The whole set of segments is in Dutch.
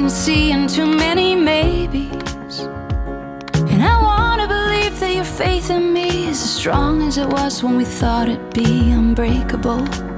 and see and too many maybes. And I wanna believe that your faith in me is as strong as it was when we thought it'd be unbreakable.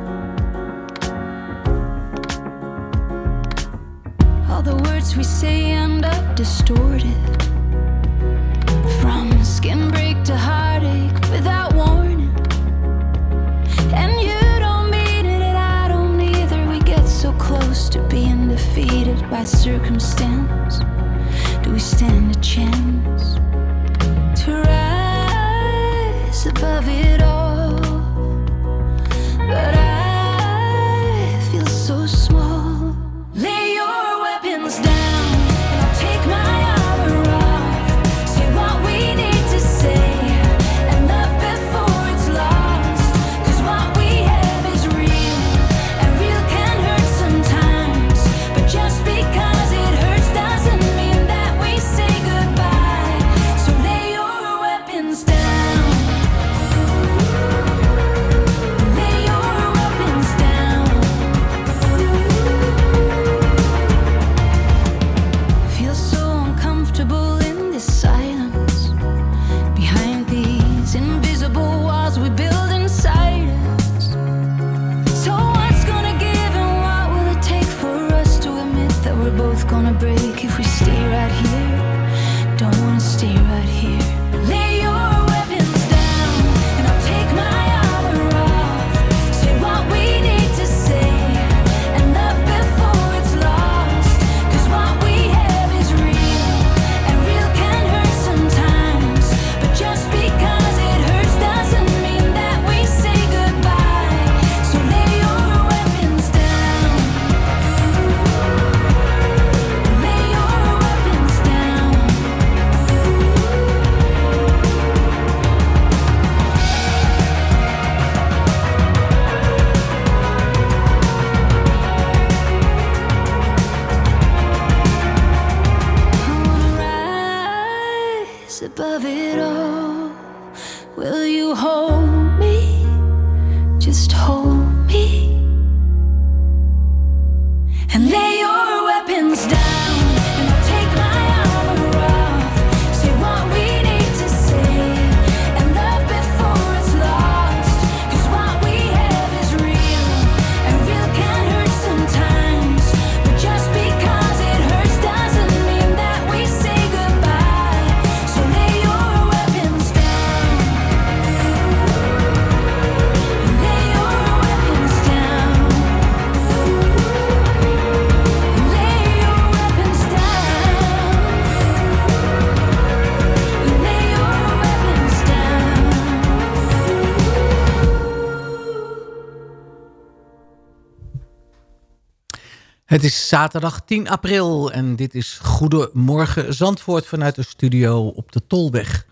Het is zaterdag 10 april en dit is Goedemorgen Zandvoort vanuit de studio op de Tolweg.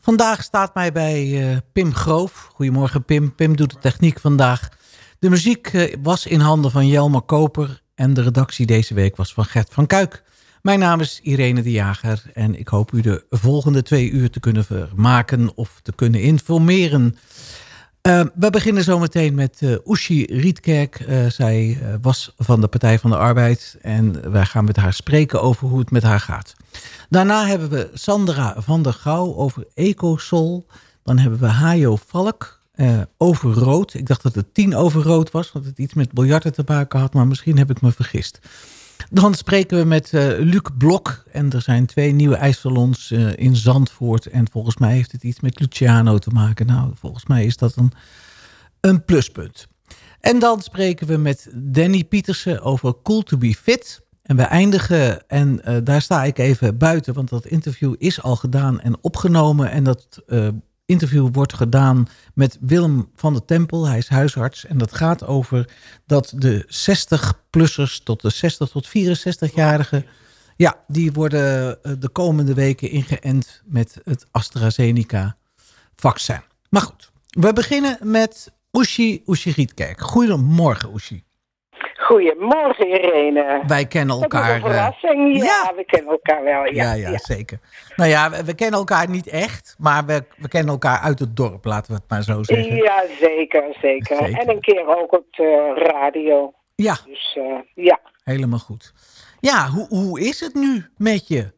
Vandaag staat mij bij eh, Pim Groof. Goedemorgen Pim. Pim doet de techniek vandaag. De muziek eh, was in handen van Jelmer Koper en de redactie deze week was van Gert van Kuik. Mijn naam is Irene de Jager en ik hoop u de volgende twee uur te kunnen vermaken of te kunnen informeren. Uh, we beginnen zometeen met uh, Oeshi Rietkerk. Uh, zij was van de Partij van de Arbeid. En wij gaan met haar spreken over hoe het met haar gaat. Daarna hebben we Sandra van der Gouw over Ecosol. Dan hebben we Hajo Valk over rood. Ik dacht dat het tien over rood was. Dat het iets met biljarten te maken had. Maar misschien heb ik me vergist. Dan spreken we met uh, Luc Blok. En er zijn twee nieuwe ijssalons uh, in Zandvoort. En volgens mij heeft het iets met Luciano te maken. Nou, volgens mij is dat een, een pluspunt. En dan spreken we met Danny Pietersen over Cool to be Fit. En we eindigen, en uh, daar sta ik even buiten... want dat interview is al gedaan en opgenomen. En dat interview wordt gedaan met Willem van der Tempel. Hij is huisarts en dat gaat over dat de 60-plussers tot de 60 tot 64-jarigen... ja, die worden de komende weken ingeënt met het AstraZeneca-vaccin. Maar goed, we beginnen met Oeshi Oeshi Rietkerk. Goedemorgen, Oeshi. Goedemorgen Irene. Wij kennen elkaar. Dat is een verrassing. Ja, ja, we kennen elkaar wel. Ja, ja, ja, zeker. Nou ja, we, kennen elkaar niet echt, maar we, we kennen elkaar uit het dorp, laten we het maar zo zeggen. Ja, zeker, zeker. En een keer ook op de radio. Ja. Dus uh, ja. Helemaal goed. Ja, hoe, hoe is het nu met je?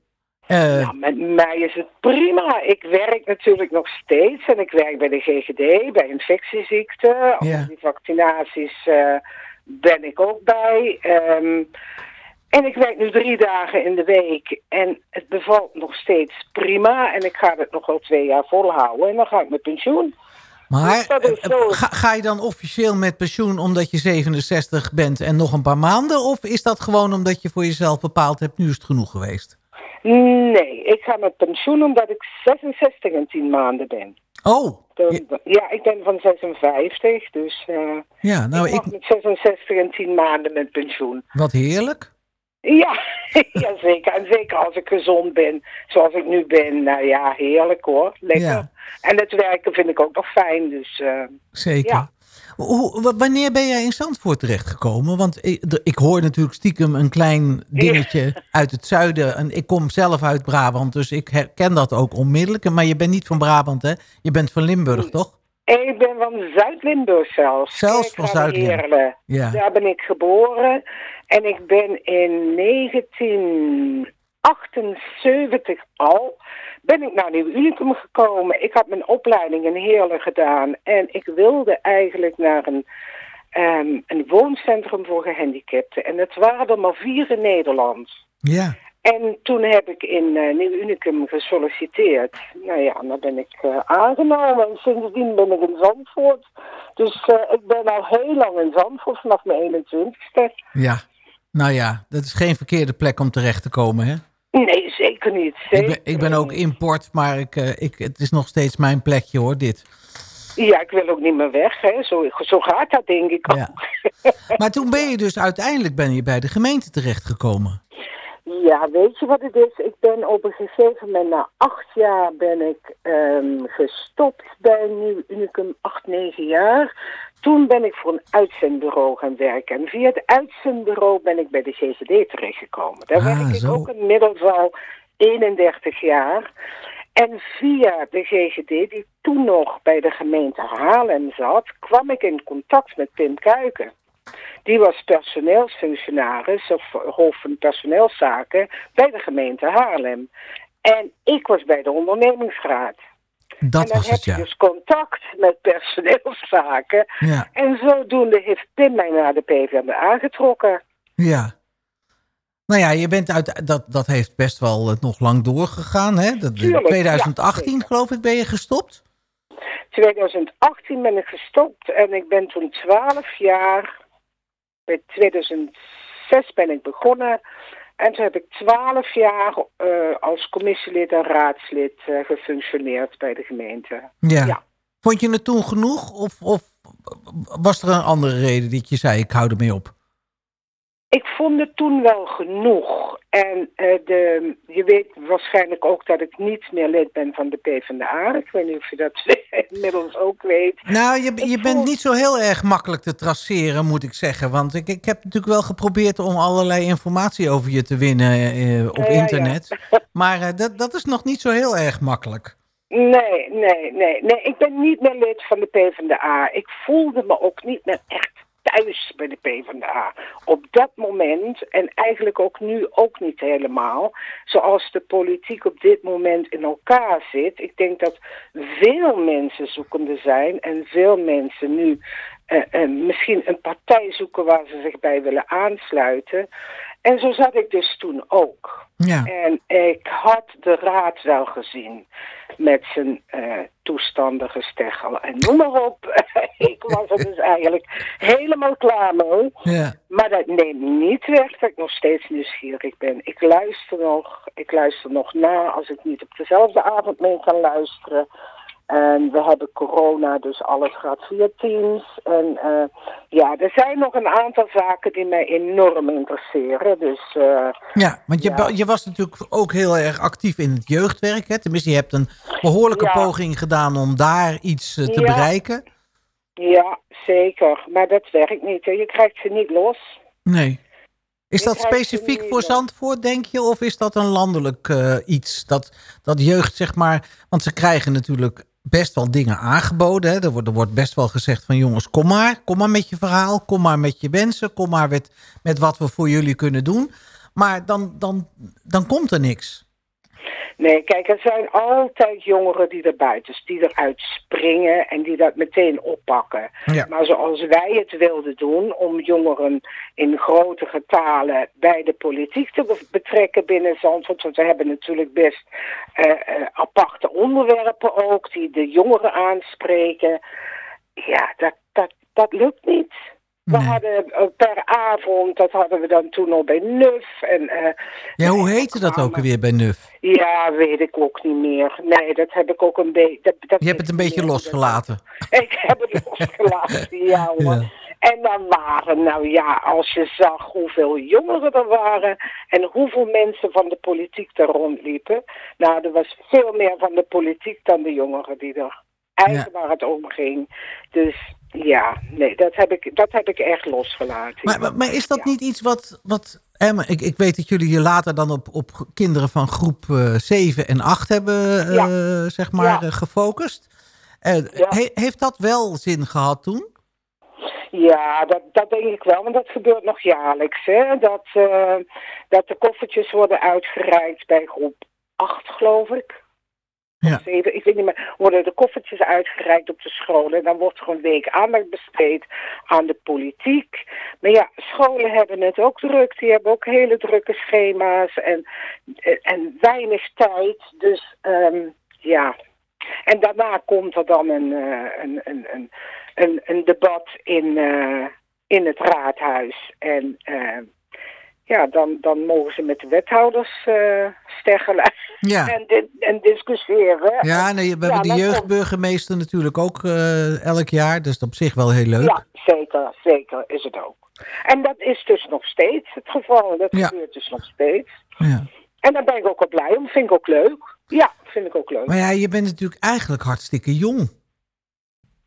Uh, met mij is het prima. Ik werk natuurlijk nog steeds en ik werk bij de GGD, bij infectieziekten. Die vaccinaties uh, ben ik ook bij. Um, en ik werk nu drie dagen in de week en het bevalt nog steeds prima. En ik ga het nog wel twee jaar volhouden en dan ga ik met pensioen. Maar dus eh, ga, ga, je dan officieel met pensioen omdat je 67 bent en nog een paar maanden? Of is dat gewoon omdat je voor jezelf bepaald hebt, nu is het genoeg geweest? Nee, ik ga met pensioen omdat ik 66 en 10 maanden ben. Oh. ja. ik ben van 56, dus uh, ja, nou, ik, ik met 66 en 10 maanden met pensioen. Wat heerlijk. Ja, ja, zeker. En zeker als ik gezond ben, zoals ik nu ben. Nou ja, heerlijk hoor. Lekker. En het werken vind ik ook nog fijn. Dus, uh, zeker. Ja. Hoe, wanneer ben jij in Zandvoort terechtgekomen? Want ik, ik, hoor natuurlijk stiekem een klein dingetje uit het zuiden. En ik kom zelf uit Brabant, dus ik herken dat ook onmiddellijk. Maar je bent niet van Brabant, hè? Je bent van Limburg, toch? Ik ben van Zuid-Limburg zelfs. Zelfs van Zuid-Limburg? Ja. Daar ben ik geboren. En ik ben in 1978 al ben ik naar Nieuw Unicum gekomen. Ik had mijn opleiding in Heerlen gedaan. En ik wilde eigenlijk naar een, um, een wooncentrum voor gehandicapten. En het waren er maar vier in Nederland. Ja. En toen heb ik in uh, Nieuw Unicum gesolliciteerd. Nou ja, dan ben ik uh, aangenomen. En sindsdien ben ik in Zandvoort. Dus uh, ik ben al heel lang in Zandvoort, vanaf mijn 21ste. Ja, nou ja, dat is geen verkeerde plek om terecht te komen, hè? Nee, zeker niet. Zeker ik, ben, ik ben ook import, maar ik, ik, het is nog steeds mijn plekje, hoor, dit. Ja, ik wil ook niet meer weg. Hè. Zo, zo gaat dat, denk ik ook. maar toen ben je dus uiteindelijk ben je bij de gemeente terechtgekomen. Ja, weet je wat het is? Ik ben op een gegeven moment, na acht jaar ben ik um, gestopt bij Nieuw Unicum, acht, negen jaar. Toen ben ik voor een uitzendbureau gaan werken. En via het uitzendbureau ben ik bij de GCD terechtgekomen. Daar ah, werk ik ook inmiddels al 31 jaar. En via de GGD, die toen nog bij de gemeente Haarlem zat, kwam ik in contact met Pim Kuiken. Die was personeelsfunctionaris of hoofd van personeelszaken bij de gemeente Haarlem. En ik was bij de ondernemingsraad. Dat en dan was heb het, ja. je dus contact met personeelszaken. Ja. En zodoende heeft Pim mij naar de PvdA getrokken. Ja. Nou ja, je bent uit, dat, dat heeft best wel eh, nog lang doorgegaan. Hè? Dat, Tuurlijk, 2018 ja, geloof ik ben je gestopt? 2018 ben ik gestopt en ik ben toen 12 jaar in 2006 ben ik begonnen. En toen heb ik twaalf jaar uh, als commissielid en raadslid uh, gefunctioneerd bij de gemeente. Ja. ja. Vond je het toen genoeg? Of, of was er een andere reden dat je zei, ik hou ermee op? Ik vond het toen wel genoeg. En uh, de, je weet waarschijnlijk ook dat ik niet meer lid ben van de PvdA. Ik weet niet of je dat inmiddels ook weet. Nou, je, je bent niet zo heel erg makkelijk te traceren, moet ik zeggen. Want ik, ik heb natuurlijk wel geprobeerd om allerlei informatie over je te winnen uh, op internet. Ja. Maar dat, dat is nog niet zo heel erg makkelijk. Nee, nee, nee, nee. Ik ben niet meer lid van de PvdA. Ik voelde me ook niet meer echt thuis bij de PvdA. Op dat moment, en eigenlijk ook nu ook niet helemaal, zoals de politiek op dit moment in elkaar zit. Ik denk dat veel mensen zoekende zijn en veel mensen nu uh, uh, misschien een partij zoeken waar ze zich bij willen aansluiten. En zo zat ik dus toen ook. Ja. En ik had de raad wel gezien met zijn uh, toestanden, gesteggel en noem maar op. ik was er dus eigenlijk helemaal klaar mee. Ja. Maar dat neemt niet weg dat ik nog steeds nieuwsgierig ben. Ik luister nog, ik luister nog na als ik niet op dezelfde avond mee kan luisteren. En we hebben corona, dus alles gaat via Teams. En uh, ja, er zijn nog een aantal zaken die mij enorm interesseren. Dus, uh, ja, want je, ja. je was natuurlijk ook heel erg actief in het jeugdwerk. Hè? Tenminste, je hebt een behoorlijke ja. poging gedaan om daar iets uh, te ja. bereiken. Ja, zeker. Maar dat werkt niet. Hè. Je krijgt ze niet los. Nee. Is dat specifiek voor. Zandvoort, denk je? Of is dat een landelijk eh, iets? Dat, dat jeugd, zeg maar... Want ze krijgen natuurlijk best wel dingen aangeboden. Hè? Er, wordt, er wordt best wel gezegd van... jongens, kom maar. Kom maar met je verhaal. Kom maar met je wensen. Kom maar met, met wat we voor jullie kunnen doen. Maar dan, dan, dan komt er niks. Nee, kijk, er zijn altijd jongeren die er buiten, die eruit springen en die dat meteen oppakken. Ja. Maar zoals wij het wilden doen, om jongeren in grote getalen bij de politiek te be- betrekken binnen Zandvoort, want we hebben natuurlijk best eh, eh, aparte onderwerpen ook, die de jongeren aanspreken. Ja, dat, dat, dat lukt niet. We Nee. hadden eh, per avond, dat hadden we dan toen al bij NUF. En, eh, Ja, hoe heette dat ook alweer bij NUF? ja, weet ik ook niet meer. Nee, dat heb ik ook een beetje. Je hebt het een beetje losgelaten. Ik heb het losgelaten, ja hoor. Ja. En dan waren, nou ja, als je zag hoeveel jongeren er waren en hoeveel mensen van de politiek daar rondliepen. Nou, er was veel meer van de politiek dan de jongeren die er eigenlijk waar het om ging. Dus ja, nee, dat heb ik, dat heb ik echt losgelaten. Maar, maar, maar is dat Ja. niet iets wat... wat hè, maar ik, ik weet dat jullie je later dan op, op kinderen van groep eh 7 en 8 hebben eh, zeg maar, Ja. eh, gefocust. Eh, he- heeft dat wel zin gehad toen? Ja, dat, dat denk ik wel, want dat gebeurt nog jaarlijks. Hè? Dat, eh, dat de koffertjes worden uitgereikt bij groep 8, geloof ik. Ja. Ik weet niet meer. Worden de koffertjes uitgereikt op de scholen. En dan wordt een week aandacht besteed aan de politiek. Maar ja, scholen hebben het ook druk. Die hebben ook hele drukke schema's en, en weinig tijd. Dus ehm, ja. En daarna komt er dan een, eh, een, een, een, een, een debat in, eh, in het raadhuis. En eh, ja, dan, dan mogen ze met de wethouders steggelen Ja. en, di- en discussiëren. Ja, nee, we hebben de jeugdburgemeester natuurlijk ook eh, elk jaar. Dus op zich wel heel leuk. Ja, zeker, zeker is het ook. En dat is dus nog steeds het geval. Dat Ja. gebeurt dus nog steeds. Ja. En daar ben ik ook wel blij om. Vind ik ook leuk. Ja, vind ik ook leuk. Maar ja, je bent natuurlijk eigenlijk hartstikke jong.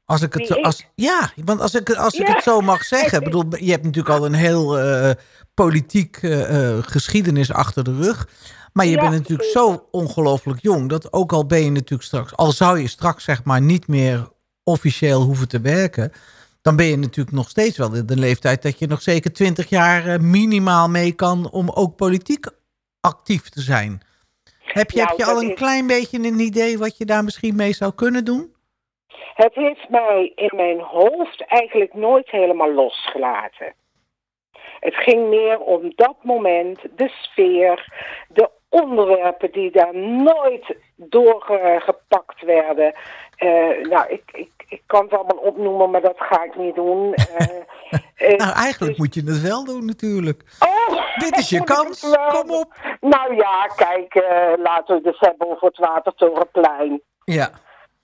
Als ik het zo, als, ja, want als ik, als ik Ja. het zo mag zeggen. Bedoel, je hebt natuurlijk al een heel eh, politiek eh, eh, geschiedenis achter de rug. Maar je Ja, bent natuurlijk zo ongelooflijk jong. Dat ook al ben je natuurlijk straks, al zou je straks zeg maar niet meer officieel hoeven te werken. Dan ben je natuurlijk nog steeds wel in de leeftijd dat je nog zeker twintig jaar minimaal mee kan om ook politiek actief te zijn. Heb je, Nou, heb je al een is- klein beetje een idee wat je daar misschien mee zou kunnen doen? Het heeft mij in mijn hoofd eigenlijk nooit helemaal losgelaten. Het ging meer om dat moment, de sfeer, de onderwerpen die daar nooit doorgepakt werden. Eh, nou, ik, ik, ik kan het allemaal opnoemen, maar dat ga ik niet doen. Eh, eh, Nou, eigenlijk dus- moet je het wel doen natuurlijk. Oh, Dit is je kans. wel Kom op. Nou ja, kijk, laten we de hebben over het Watertorenplein. Ja,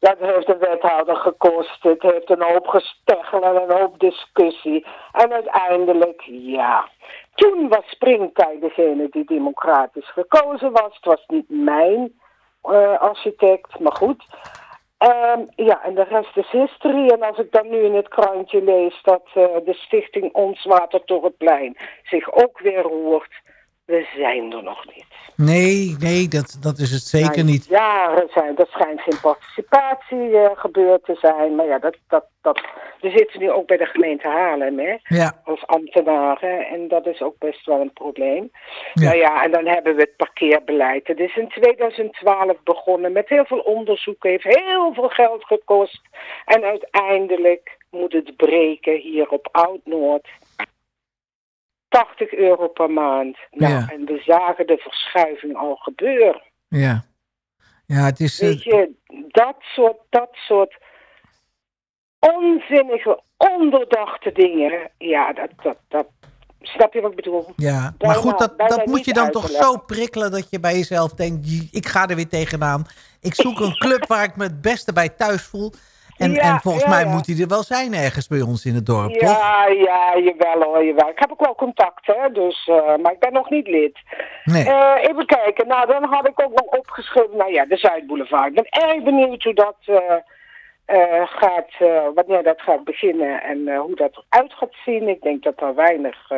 Dat heeft de wethouder gekost. Het heeft een hoop gesteggel en een hoop discussie. En uiteindelijk, ja. Toen was Springtij degene die democratisch gekozen was. Het was niet mijn eh, architect, maar goed. Ehm, ja, en de rest is history. En als ik dan nu in het krantje lees dat eh, de stichting Ons Watertorenplein zich ook weer roert. We zijn er nog niet. nee, nee, dat, dat is het zeker Nou, niet. Jaren zijn, dat schijnt geen participatie eh, gebeurd te zijn. Maar ja, dat, dat, dat, we zitten nu ook bij de gemeente Haarlem, hè, Ja, als ambtenaren. En dat is ook best wel een probleem. Ja. Nou ja, en dan hebben we het parkeerbeleid. Het is in 2012 begonnen met heel veel onderzoeken. Heeft heel veel geld gekost. En uiteindelijk moet het breken hier op Oud-Noord. 80 euro per maand. Nou, Ja. en we zagen de verschuiving al gebeuren. ja. Ja, het is... eh, Weet je, dat soort, dat soort onzinnige, onderdachte dingen. Ja, dat, dat, dat. Snap je wat ik bedoel? ja, maar goed, dat, dat moet je dan toch zo prikkelen dat je bij jezelf denkt, "Jee, ik ga er weer tegenaan. Ik zoek een club waar ik me het beste bij thuis voel. En, Ja, en volgens ja, mij ja. moet die er wel zijn ergens bij ons in het dorp, toch? Ja, ja, jawel hoor, jawel. Ik heb ook wel contact, hè, dus, eh, maar ik ben nog niet lid. Nee. Eh, even kijken, nou dan had ik ook nog opgeschreven, nou ja, de Zuidboulevard. Ik ben erg benieuwd hoe dat, eh, gaat, wanneer dat gaat beginnen en hoe dat eruit gaat zien. Ik denk dat er weinig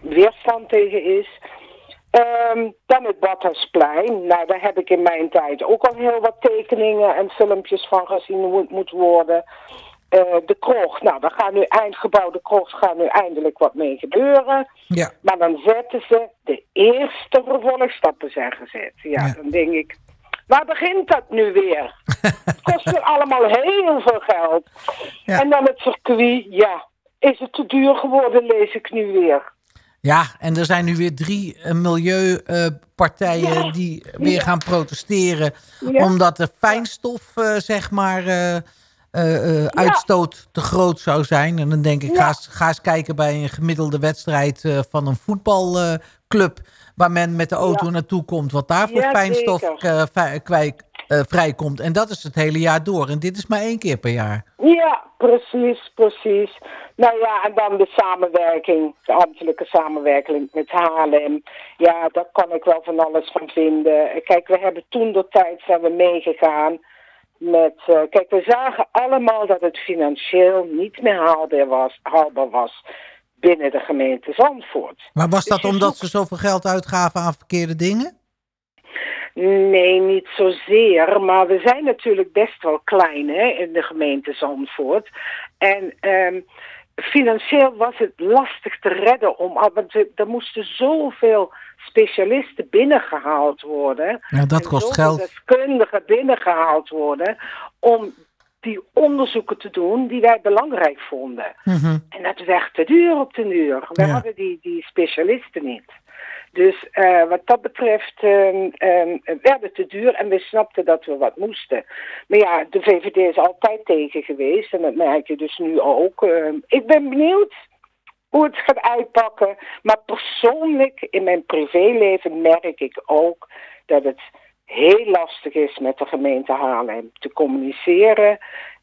weerstand tegen is. Ehm, dan het Badhuisplein. Nou, daar heb ik in mijn tijd ook al heel wat tekeningen en filmpjes van gezien hoe het moet worden. Eh, de krocht, nou, daar gaat nu eindgebouw, de krocht gaat nu eindelijk wat mee gebeuren. Ja. Maar dan zetten ze de eerste vervolgstappen zijn gezet. Ja, Ja. dan denk ik, waar begint dat nu weer? het kost weer allemaal heel veel geld. Ja. En dan het circuit, ja, is het te duur geworden, lees ik nu weer. Ja, en er zijn nu weer drie eh, milieupartijen Ja. die weer gaan protesteren. Ja. Omdat de fijnstof, eh, zeg maar, eh, uitstoot te groot zou zijn. En dan denk ik, ga, eens, ga eens kijken bij een gemiddelde wedstrijd van een voetbalclub. waar men met de auto naartoe komt. Wat daar voor fijnstof eh, vrijkomt. En dat is het hele jaar door. En dit is maar één keer per jaar. Ja, precies, precies. Nou ja, en dan de samenwerking, de ambtelijke samenwerking met Haarlem. Ja, daar kan ik wel van alles van vinden. Kijk, we hebben toen de tijd zijn we meegegaan met... eh, kijk, we zagen allemaal dat het financieel niet meer haalbaar was, haalbaar was binnen de gemeente Zandvoort. Maar was dat Dus je omdat zoekt- ze zoveel geld uitgaven aan verkeerde dingen? Nee, niet zozeer. Maar we zijn natuurlijk best wel klein hè, in de gemeente Zandvoort. En ehm, financieel was het lastig te redden. Om, want er moesten zoveel specialisten binnengehaald worden. Ja, dat en kost zoveel geld. deskundigen binnengehaald worden. Om die onderzoeken te doen die wij belangrijk vonden. Mhm. En dat werd te duur op de duur. We Ja. hadden die, die specialisten niet. Dus eh, wat dat betreft ehm, werd het te duur en we snapten dat we wat moesten. Maar ja, de VVD is altijd tegen geweest en dat merk je dus nu ook. Ehm, ik ben benieuwd hoe het gaat uitpakken. Maar persoonlijk in mijn privéleven merk ik ook dat het heel lastig is met de gemeente Haarlem te communiceren.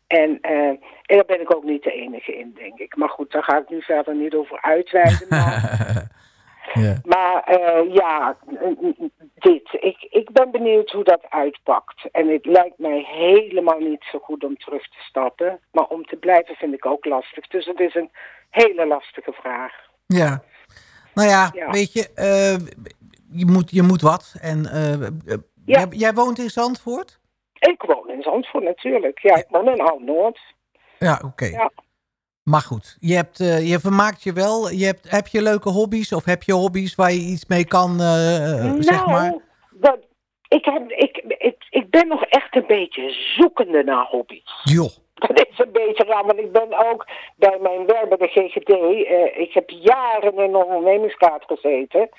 En, eh, daar ben ik ook niet de enige in, denk ik. Maar goed, daar ga ik nu verder niet over uitweiden. Maar, maar eh, ja, dit. Ik, ik ben benieuwd hoe dat uitpakt. En het lijkt mij helemaal niet zo goed om terug te stappen. Maar om te blijven vind ik ook lastig. Dus het is een hele lastige vraag. Ja. Nou ja, Ja. weet je, eh, je, moet, je moet wat. En eh, Ja. jij, jij woont in Zandvoort? Ik woon in Zandvoort natuurlijk. Ja, ik woon in Oud-Noord. Ja, oké. Ja. Maar goed, je, hebt, eh, je vermaakt je wel. Je hebt, heb je leuke hobby's of heb je hobby's waar je iets mee kan, eh, eh, zeg maar? Nou, dat, ik, heb, ik, ik, ik ben nog echt een beetje zoekende naar hobby's. Joh. Dat is een beetje raar, want ik ben ook bij mijn werk bij de GGD. ik heb jaren in een ondernemingskaart gezeten.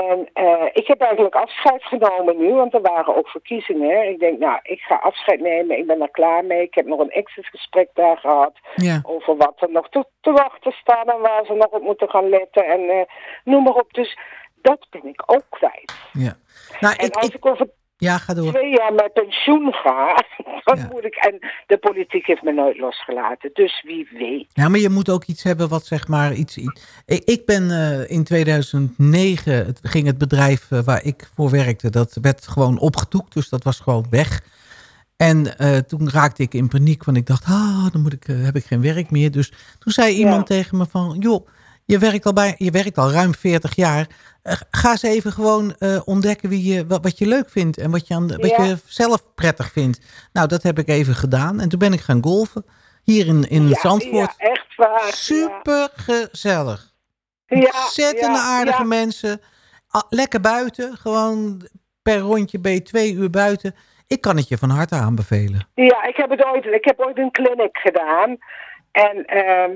En eh, ik heb eigenlijk afscheid genomen nu, want er waren ook verkiezingen. Ik denk, nou, ik ga afscheid nemen, ik ben er klaar mee. Ik heb nog een exitgesprek daar gehad Ja. over wat er nog te, te wachten staat en waar ze nog op moeten gaan letten en eh, noem maar op. Dus dat ben ik ook kwijt. ja. Nou, En ik, als ik, ik over ja, ga door. twee jaar met pensioen ga, dan Ja. moet ik. En de politiek heeft me nooit losgelaten. Dus wie weet. Ja, maar je moet ook iets hebben wat zeg maar iets... iets- Ik, ik ben eh, in 2009, het, ging het bedrijf eh, waar ik voor werkte, dat werd gewoon opgetoekt. Dus dat was gewoon weg. En eh, toen raakte ik in paniek, want ik dacht, ah, dan moet ik, heb ik geen werk meer. Dus toen zei iemand tegen me van, joh, je werkt al, bij, je werkt al ruim 40 jaar. Eh, ga eens even gewoon eh, ontdekken wie je, wat, wat je leuk vindt en wat je, aan wat Ja. je zelf prettig vindt. Nou, dat heb ik even gedaan. En toen ben ik gaan golfen hier in, in ja, Zandvoort. Ja, echt waar. Super gezellig. Ja, Ontzettende aardige mensen. Lekker buiten. Gewoon per rondje ben je twee uur buiten. Ik kan het je van harte aanbevelen. Ja, ik heb, het ooit, ik heb ooit een clinic gedaan. En ehm,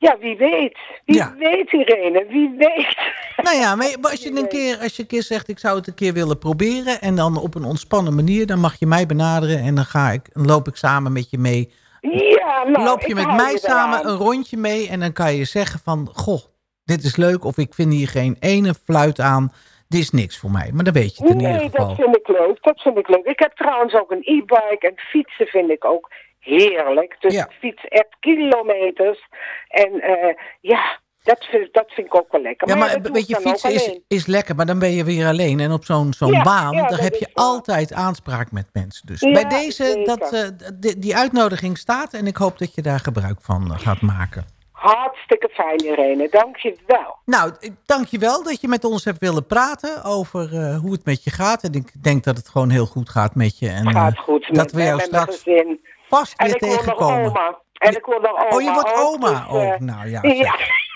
ja, wie weet. Wie Ja. weet, Irene, wie weet. Nou ja, maar als je, een keer, als je een keer zegt, ik zou het een keer willen proberen... en dan op een ontspannen manier, dan mag je mij benaderen... en dan, ga ik, dan loop ik samen met je mee. Ja, nou, loop je met mij je samen een rondje mee... en dan kan je zeggen van, goh, dit is leuk... of ik vind hier geen ene fluit aan, dit is niks voor mij. Maar dan weet je het in ieder Nee, geval. dat vind ik leuk. Dat vind ik leuk. Ik heb trouwens ook een e-bike en fietsen vind ik ook heerlijk. Dus Ja. ik fiets echt kilometers. En eh, ja, Dat vind, dat vind ik ook wel lekker. Ja, maar dat een beetje fietsen is, is lekker, maar dan ben je weer alleen. En op zo'n zo'n Ja, baan, ja, daar dat heb je altijd aanspraak met mensen. Dus Ja, bij deze, zeker. dat, eh, die, die uitnodiging staat en ik hoop dat je daar gebruik van eh, gaat maken. Hartstikke fijn, Irene. Dank je wel. Nou, dank je wel dat je met ons hebt willen praten over hoe het met je gaat. En ik denk dat het gewoon heel goed gaat met je. En, Gaat goed. dat met, we jou met mijn straks gezin. Vast En weer tegenkomen. oma. En ik word nog oma. Oh, je wordt oma. dus, oh, nou ja. ja.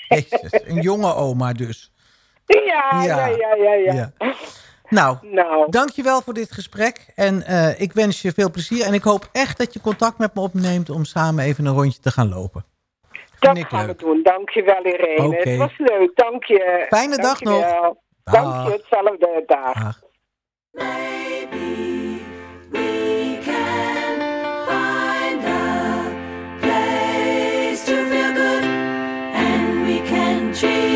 Jezus, een jonge oma dus. Ja, Ja. ja, ja, ja. Nou, Nou, dankjewel voor dit gesprek. En eh, ik wens je veel plezier. En ik hoop echt dat je contact met me opneemt om samen even een rondje te gaan lopen. dat ik gaan leuk. we doen. Dank je wel, Irene. Oké. Het was leuk. Dank je. Fijne dag nog. Dankjewel. Dag. Dank je. Hetzelfde dag. Dag. she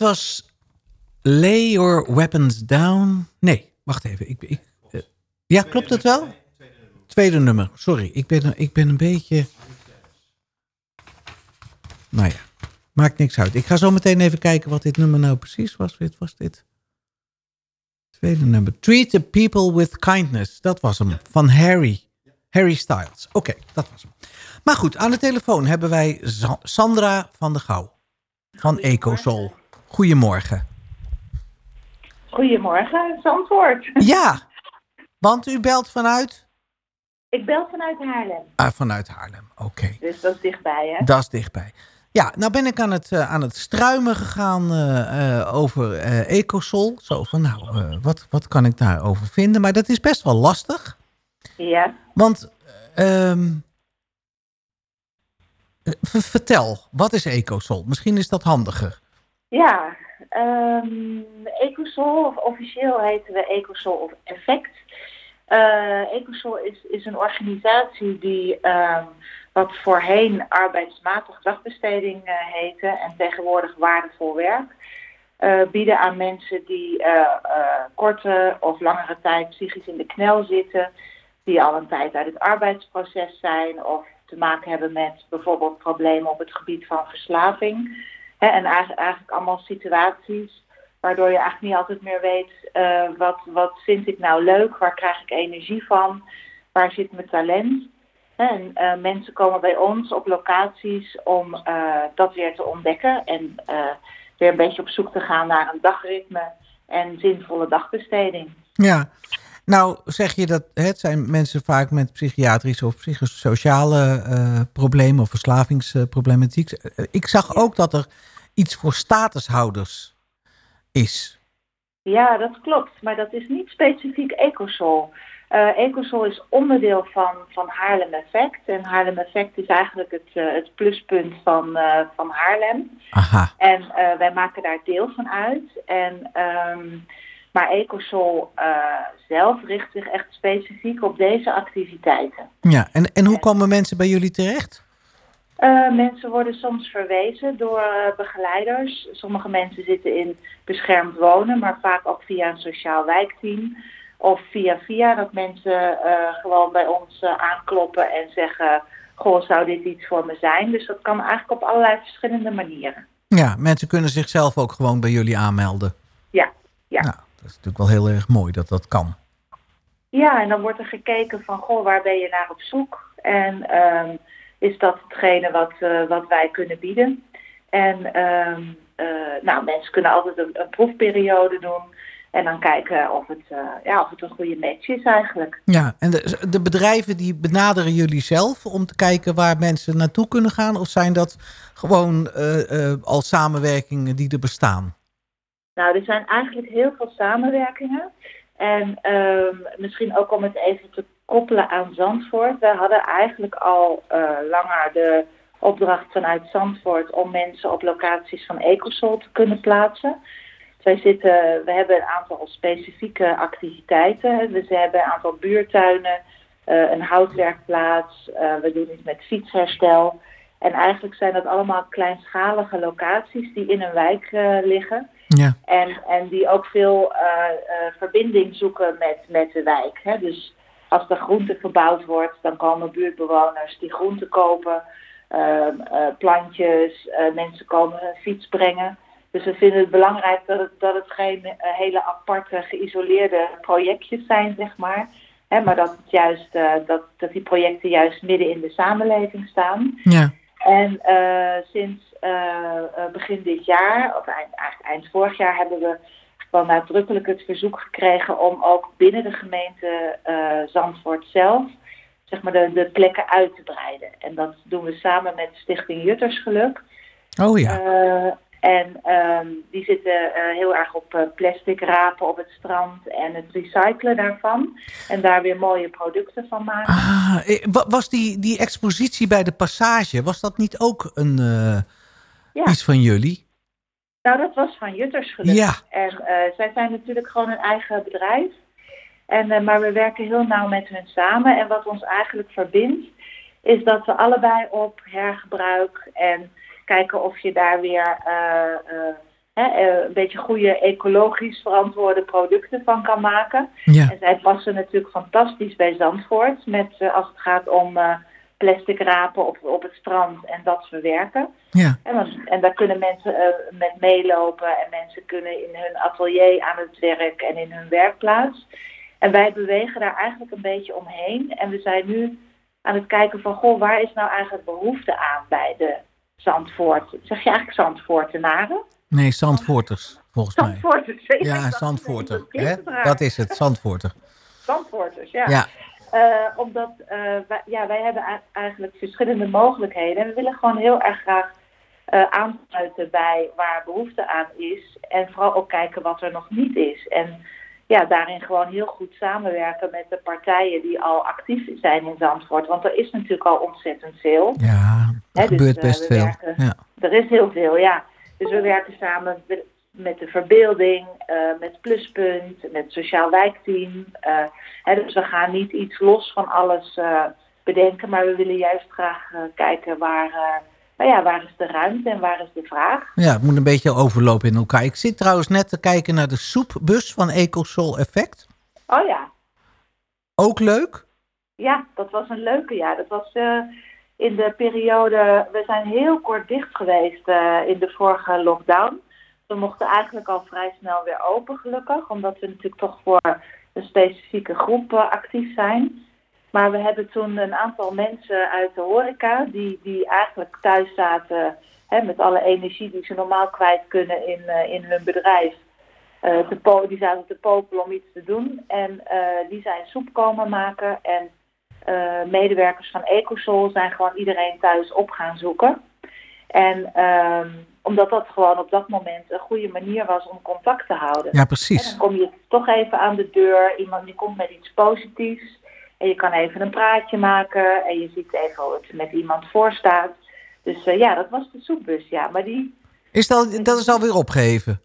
was Lay Your Weapons Down. Nee, wacht even. Ik, ik, eh, ja, klopt het wel? Tweede nummer. Sorry, ik ben, ik ben een beetje... Nou ja, maakt niks uit. Ik ga zo meteen even kijken wat dit nummer nou precies was. Wat was dit? Tweede nummer. Treat the people with kindness. Dat was hem. Van Harry. Harry Styles. Oké, dat was hem. Maar goed, aan de telefoon hebben wij Sandra van der Gouw. Van Ecosol. Goedemorgen. Goedemorgen, Zandvoort. Ja, want u belt vanuit? Ik bel vanuit Haarlem, Ah, vanuit Haarlem, oké. dus dat is dichtbij, hè? Dat is dichtbij. Ja, nou ben ik aan het, eh, aan het struimen gegaan eh, eh, over Ecosol. Zo van, nou, wat, wat kan ik daarover vinden? Maar dat is best wel lastig. Ja, Want v- vertel, wat is Ecosol? Misschien is dat handiger. Ja, ehm, Ecosol, of officieel heten we Ecosol of Effect. Eh, Ecosol is, is een organisatie die ehm, wat voorheen arbeidsmatig dagbesteding eh, heette en tegenwoordig waardevol werk. eh, bieden aan mensen die korte of langere tijd psychisch in de knel zitten, die al een tijd uit het arbeidsproces zijn of te maken hebben met bijvoorbeeld problemen op het gebied van verslaving. En eigenlijk, allemaal situaties waardoor je eigenlijk niet altijd meer weet eh, wat, wat vind ik nou leuk, waar krijg ik energie van, waar zit mijn talent. En eh, mensen komen bij ons op locaties om eh, dat weer te ontdekken en weer een beetje op zoek te gaan naar een dagritme en zinvolle dagbesteding. Ja, nou zeg je dat het zijn mensen vaak met psychiatrische of psychosociale eh, problemen of verslavingsproblematiek. Eh, ik zag ook dat er iets voor statushouders is. Ja, dat klopt. Maar dat is niet specifiek Ecosol. Eh Ecosol is onderdeel van, van Haarlem Effect. En Haarlem Effect is eigenlijk het, het pluspunt van, van Haarlem. Aha, En wij maken daar deel van uit. En, ehm, maar Ecosol eh, zelf richt zich echt specifiek op deze activiteiten. ja. En, en hoe komen mensen bij jullie terecht? Eh, mensen worden soms verwezen door eh, begeleiders. Sommige mensen zitten in beschermd wonen, maar vaak ook via een sociaal wijkteam. Of via via dat mensen gewoon bij ons aankloppen en zeggen: Goh, zou dit iets voor me zijn? Dus dat kan eigenlijk op allerlei verschillende manieren. Ja, mensen kunnen zichzelf ook gewoon bij jullie aanmelden. Ja, ja. Nou, dat is natuurlijk wel heel erg mooi dat dat kan. Ja, en dan wordt er gekeken van, goh, waar ben je naar op zoek? En ehm, is dat hetgene wat, eh, wat wij kunnen bieden? En ehm, eh, nou, mensen kunnen altijd een, een proefperiode doen. En dan kijken of het, eh, ja, of het een goede match is eigenlijk. Ja, en de, de bedrijven die benaderen jullie zelf om te kijken waar mensen naartoe kunnen gaan? Of zijn dat gewoon al samenwerkingen die er bestaan? Nou, er zijn eigenlijk heel veel samenwerkingen. En ehm, misschien ook om het even te koppelen aan Zandvoort. We hadden eigenlijk al eh, langer de opdracht vanuit Zandvoort om mensen op locaties van Ecosol te kunnen plaatsen. Wij zitten, we hebben een aantal specifieke activiteiten. Dus we hebben een aantal buurtuinen, eh, een houtwerkplaats. eh, we doen iets met fietsherstel. En eigenlijk zijn dat allemaal kleinschalige locaties die in een wijk liggen. Ja, En, en die ook veel eh, eh, verbinding zoeken met, met de wijk. Hè? Dus als er groente verbouwd wordt, dan komen buurtbewoners die groente kopen, ehm, eh, plantjes, mensen komen hun fiets brengen. Dus we vinden het belangrijk dat het, dat het geen hele aparte, geïsoleerde projectjes zijn, zeg maar. Hè, maar dat, het juist, dat, dat die projecten juist midden in de samenleving staan. ja, En eh, sinds eh, eh, begin dit jaar, of eind, eigenlijk eind vorig jaar, hebben we wel nadrukkelijk het verzoek gekregen om ook binnen de gemeente Zandvoort zelf zeg maar, de, de plekken uit te breiden. En dat doen we samen met Stichting Juttersgeluk. oh ja. En ehm, die zitten eh, heel erg op eh, plastic rapen op het strand en het recyclen daarvan. En daar weer mooie producten van maken. Ah, eh, wa- was die, die expositie bij de Passage, was dat niet ook een, Ja. iets van jullie? Nou, dat was van Juttersgeluk. Ja. En zij zijn natuurlijk gewoon een eigen bedrijf. En, maar we werken heel nauw met hun samen. En wat ons eigenlijk verbindt, is dat we allebei op hergebruik en kijken of je daar weer eh, eh, eh, een beetje goede ecologisch verantwoorde producten van kan maken. Ja, En zij passen natuurlijk fantastisch bij Zandvoort met, als het gaat om plastic rapen op, op het strand en dat verwerken. ja, En, dan- en daar kunnen mensen eh, met meelopen en mensen kunnen in hun atelier aan het werk en in hun werkplaats. En wij bewegen daar eigenlijk een beetje omheen. En we zijn nu aan het kijken van, goh, waar is nou eigenlijk behoefte aan bij de Zandvoort? Zeg je eigenlijk Zandvoortenaren? nee, Zandvoorters, volgens mij. Zandvoorters. Ja, Zandvoorter. Hè? Dat is het, Zandvoorter. Zandvoorters, ja. Ja, Eh, omdat eh, wij, ja, wij hebben eigenlijk verschillende mogelijkheden. En we willen gewoon heel erg graag eh, aansluiten bij waar behoefte aan is. En vooral ook kijken wat er nog niet is. En ja, daarin gewoon heel goed samenwerken met de partijen die al actief zijn in Zandvoort. Want er is natuurlijk al ontzettend veel. ja, Er dus, gebeurt eh, best we veel. werken- Ja. Er is heel veel, ja. Dus we werken samen met- met de verbeelding, eh, met Pluspunt, met het Sociaal Wijkteam. eh, hè, dus we gaan niet iets los van alles bedenken, maar we willen juist graag kijken waar, nou ja, waar is de ruimte en waar is de vraag. ja, het moet een beetje overlopen in elkaar. Ik zit trouwens net te kijken naar de soepbus van Ecosol Effect. Oh ja, Ook leuk. ja, dat was een leuke jaar. Dat was in de periode, we zijn heel kort dicht geweest eh, in de vorige lockdown. We mochten eigenlijk al vrij snel weer open, gelukkig, omdat we natuurlijk toch voor een specifieke groep eh, actief zijn. Maar we hebben toen een aantal mensen uit de horeca, die, die eigenlijk thuis zaten hè, met alle energie die ze normaal kwijt kunnen in, eh, in hun bedrijf. die zaten te popelen om iets te doen. En die zijn soep komen maken. En eh, medewerkers van Ecosol zijn gewoon iedereen thuis op gaan zoeken. En ehm, omdat dat gewoon op dat moment een goede manier was om contact te houden. Ja, En precies. dan kom je toch even aan de deur. Iemand die komt met iets positiefs. En je kan even een praatje maken. En je ziet even hoe het met iemand voor staat. Dus eh, ja, dat was de soepbus, ja. Maar die, Is dat, dat is alweer opgeheven.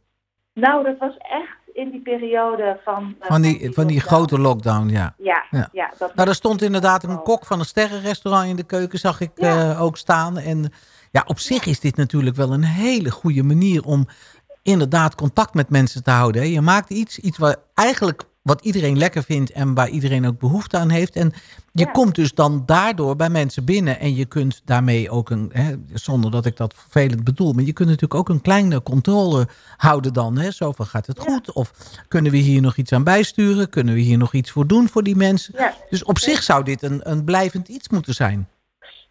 nou, dat was echt in die periode van... eh, Van die, van die grote lockdown, ja. Ja, Ja. ja. dat Nou, er stond inderdaad een kok van een sterrenrestaurant in de keuken, zag ik Ja. eh, ook staan. En ja, op zich is dit natuurlijk wel een hele goede manier om inderdaad contact met mensen te houden. Hè. Je maakt iets, iets waar eigenlijk wat iedereen lekker vindt en waar iedereen ook behoefte aan heeft. En je Ja. komt dus dan daardoor bij mensen binnen en je kunt daarmee ook een, hè, zonder dat ik dat vervelend bedoel, maar je kunt natuurlijk ook een kleine controle houden dan. Hè. Zo van gaat het Ja. goed? Of kunnen we hier nog iets aan bijsturen? Kunnen we hier nog iets voor doen voor die mensen? Ja. Dus op zich zou dit een, een blijvend iets moeten zijn.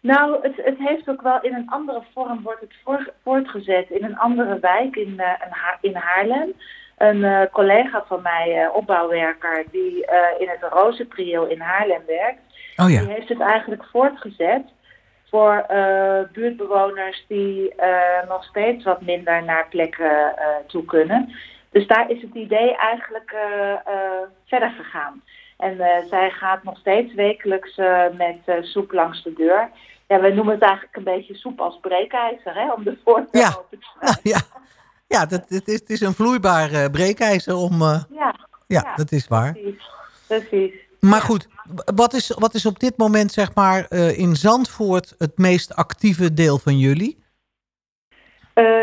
Nou, het, het heeft ook wel in een andere vorm wordt het voor- voortgezet. In een andere wijk in, Ha- in Haarlem. Een eh, collega van mij, eh, opbouwwerker, die eh, in het Rozentrio in Haarlem werkt. Oh ja, Die heeft het eigenlijk voortgezet voor buurtbewoners die nog steeds wat minder naar plekken toe kunnen. Dus daar is het idee eigenlijk verder gegaan. En zij gaat nog steeds wekelijks met soep langs de deur. Ja, wij noemen het eigenlijk een beetje soep als breekijzer, hè, om de voordeur Ja. open te nou, ja. Ja dat, het, is, het is een vloeibaar eh, breekijzer om... eh, Ja, ja, Ja. dat is waar. precies. precies. Maar goed, wat is, wat is op dit moment zeg maar eh, in Zandvoort het meest actieve deel van jullie?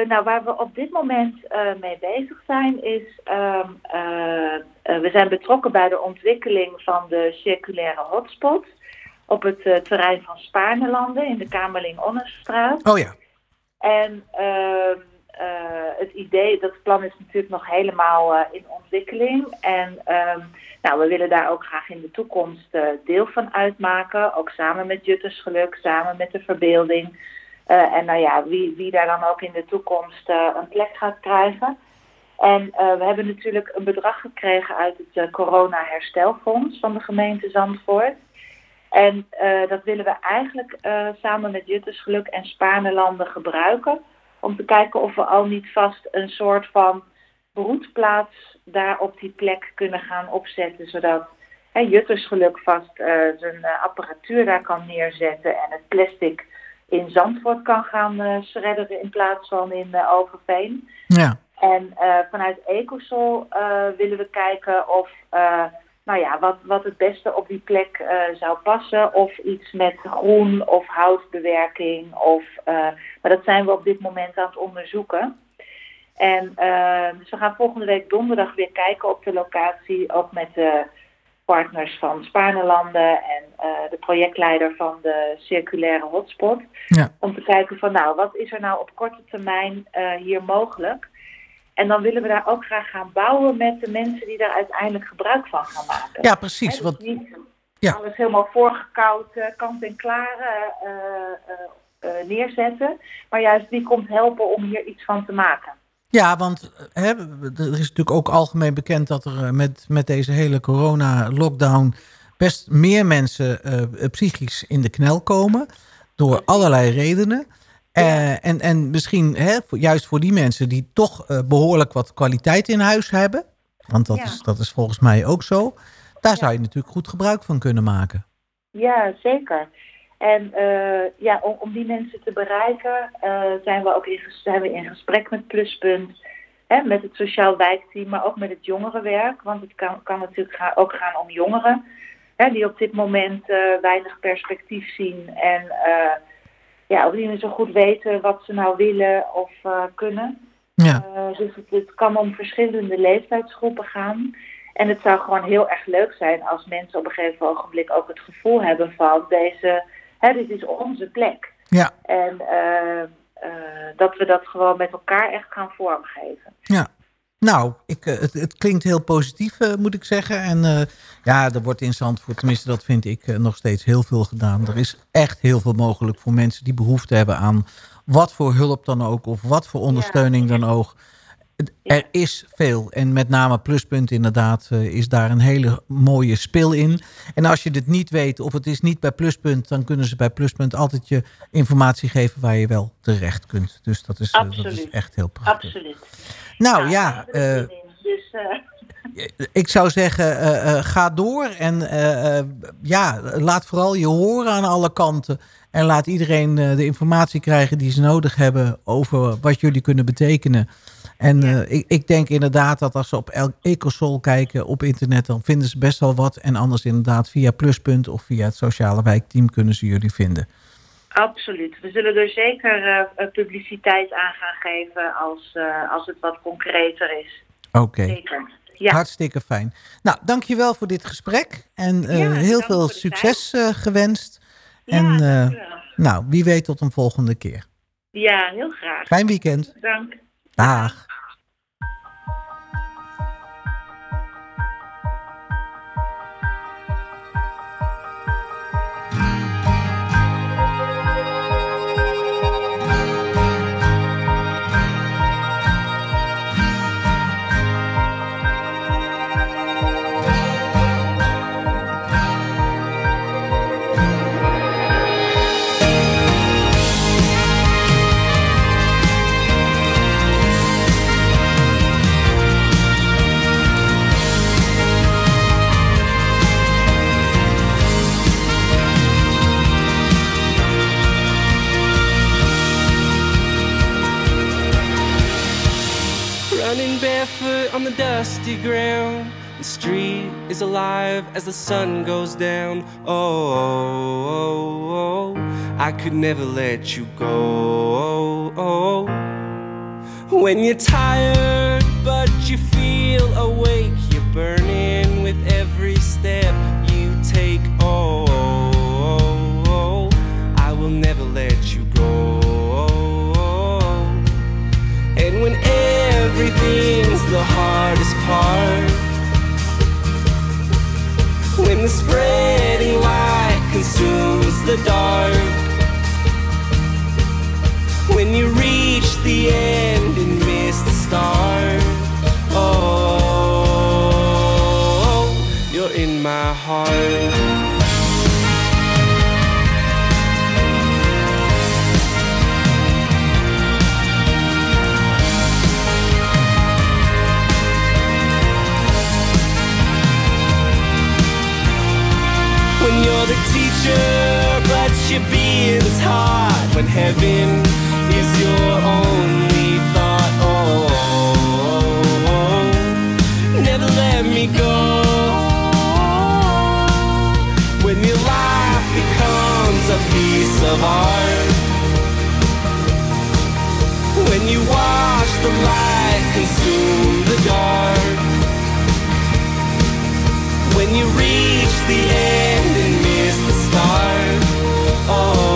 Nou, waar we op dit moment mee bezig zijn is, ehm, eh, eh, we zijn betrokken bij de ontwikkeling van de circulaire hotspot op het terrein van Spaarnelanden in de Kamerling-Onnesstraat. Oh ja, En ehm, eh, het idee, dat plan is natuurlijk nog helemaal eh, in ontwikkeling. En ehm, nou, we willen daar ook graag in de toekomst eh, deel van uitmaken. Ook samen met Juttersgeluk, samen met de verbeelding. Eh, en nou ja, wie, wie daar dan ook in de toekomst eh, een plek gaat krijgen. En eh, we hebben natuurlijk een bedrag gekregen uit het eh, corona-herstelfonds van de gemeente Zandvoort. En eh, dat willen we eigenlijk eh, samen met Juttersgeluk en Spaarnelanden gebruiken. Om te kijken of we al niet vast een soort van broedplaats daar op die plek kunnen gaan opzetten. Zodat hè, Juttersgeluk vast eh, zijn eh, apparatuur daar kan neerzetten. En het plastic in Zandvoort kan gaan eh shredderen in plaats van in eh, Overveen. ja. En vanuit Ecosol willen we kijken of, nou ja, wat, wat het beste op die plek eh, zou passen. Of iets met groen of houtbewerking. Of, eh, maar dat zijn we op dit moment aan het onderzoeken. En dus we gaan volgende week donderdag weer kijken op de locatie. Ook met de partners van Spaarnelanden en de projectleider van de circulaire hotspot. Ja. Om te kijken van nou, wat is er nou op korte termijn hier mogelijk? En dan willen we daar ook graag gaan bouwen met de mensen die daar uiteindelijk gebruik van gaan maken. ja precies. dus Want, niet Ja. alles helemaal voorgekoud, eh, kant en klaar eh, eh, neerzetten. Maar juist wie komt helpen om hier iets van te maken. ja, want hè, er is natuurlijk ook algemeen bekend dat er met, met deze hele corona-lockdown best meer mensen psychisch in de knel komen. Door allerlei redenen. Eh, en, en misschien hè, juist voor die mensen die toch eh, behoorlijk wat kwaliteit in huis hebben. Want dat, Ja. is, dat is volgens mij ook zo. Daar zou je natuurlijk goed gebruik van kunnen maken. Ja, zeker. En eh, ja, om, om die mensen te bereiken zijn, we ook in, zijn we in gesprek met Pluspunt. Hè, met het sociaal wijkteam, maar ook met het jongerenwerk. Want het kan, kan natuurlijk ook gaan om jongeren. Hè, die op dit moment weinig perspectief zien. En ja, ook niet meer zo goed weten wat ze nou willen of eh, kunnen. Ja, Eh, dus het, het kan om verschillende leeftijdsgroepen gaan. En het zou gewoon heel erg leuk zijn als mensen op een gegeven ogenblik ook het gevoel hebben van deze, hè, dit is onze plek. ja, En eh, dat we dat gewoon met elkaar echt gaan vormgeven. ja. Nou, ik, eh, het, het klinkt heel positief, eh, moet ik zeggen. En eh, ja, er wordt in Zandvoort, tenminste dat vind ik, nog steeds heel veel gedaan. Er is echt heel veel mogelijk voor mensen die behoefte hebben aan wat voor hulp dan ook... of wat voor ondersteuning dan ook. Er is veel. En met name Pluspunt inderdaad eh, is daar een hele mooie spil in. En als je dit niet weet of het is niet bij Pluspunt... dan kunnen ze bij Pluspunt altijd je informatie geven waar je wel terecht kunt. Dus dat is, eh, dat is echt heel prachtig. Absoluut. Nou ja, eh. Dus ik zou zeggen, ga door en ja, laat vooral je horen aan alle kanten. En laat iedereen de informatie krijgen die ze nodig hebben over wat jullie kunnen betekenen. En eh, ik, ik denk inderdaad dat als ze op El- Ecosol kijken op internet, dan vinden ze best wel wat. En anders inderdaad via Pluspunt of via het sociale wijkteam kunnen ze jullie vinden. absoluut. We zullen er zeker eh, publiciteit aan gaan geven als, eh, als het wat concreter is. Oké, Zeker. Ja, hartstikke fijn. Nou, dankjewel voor dit gesprek. En Ja, heel veel succes gewenst. ja en. Nou, wie weet tot een volgende keer. ja, heel graag. Fijn weekend. Dank. Dag. Alive as the sun goes down. Oh, oh, oh, I could never let you go. When you're tired, the dark, when you reach the end and miss the start, oh, you're in my heart. when you're the teacher, but you're being taught when heaven is your only thought. Oh, never let me go. When your life becomes a piece of art, when you watch the light consume the dark when you reach the end and miss the start. Oh,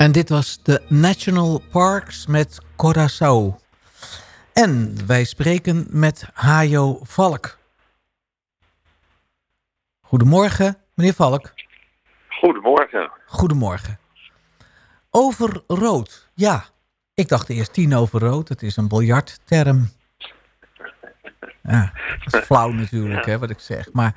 En dit was de National Parks met Curaçao. En wij spreken met Hajo Valk. Goedemorgen, meneer Valk. Goedemorgen. Goedemorgen. Over rood. Ja, ik dacht eerst tien over rood. Het is een biljartterm. Ja, dat is flauw natuurlijk, hè, wat ik zeg. Maar